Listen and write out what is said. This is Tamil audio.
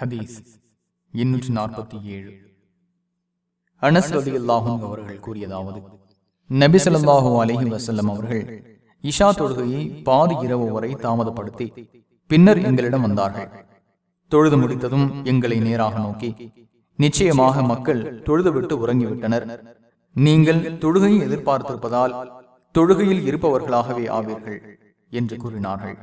ஹதீஸ் எண்ணூற்றி நாற்பத்தி ஏழு. அனஸ்வதி அல்லாஹும் அவர்கள் கூறியதாவது நபிசல்லாஹூ அலஹி வசல்லம் அவர்கள் இஷா தொழுகையை பாதி இரவு வரை தாமதப்படுத்தி பின்னர் எங்களிடம் வந்தார்கள். தொழுது முடித்ததும் எங்களை நேராக நோக்கி நிச்சயமாக மக்கள் தொழுதுவிட்டு உறங்கிவிட்டனர். நீங்கள் தொழுகையை எதிர்பார்த்திருப்பதால் தொழுகையில் இருப்பவர்களாகவே ஆவீர்கள் என்று கூறினார்கள்.